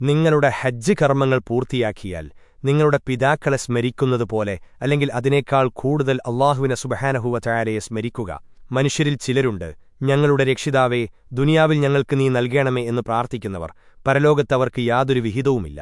നിങ്ങളുടെ ഹജ്ജ് കർമ്മങ്ങൾ പൂർത്തിയാക്കിയാൽ നിങ്ങളുടെ പിതാക്കളെ സ്മരിക്കുന്നതുപോലെ അല്ലെങ്കിൽ അതിനേക്കാൾ കൂടുതൽ അള്ളാഹുവിനെ സുബഹാനഹുവ ചായാലയെ സ്മരിക്കുക. മനുഷ്യരിൽ ചിലരുണ്ട് ഞങ്ങളുടെ രക്ഷിതാവേ ദുനിയാവിൽ ഞങ്ങൾക്ക് നീ നൽകണമേ എന്ന് പ്രാർത്ഥിക്കുന്നവർ പരലോകത്തവർക്ക് യാതൊരു വിഹിതവുമില്ല.